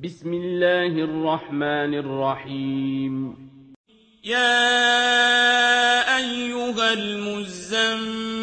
بسم الله الرحمن الرحيم يا أيها المزمل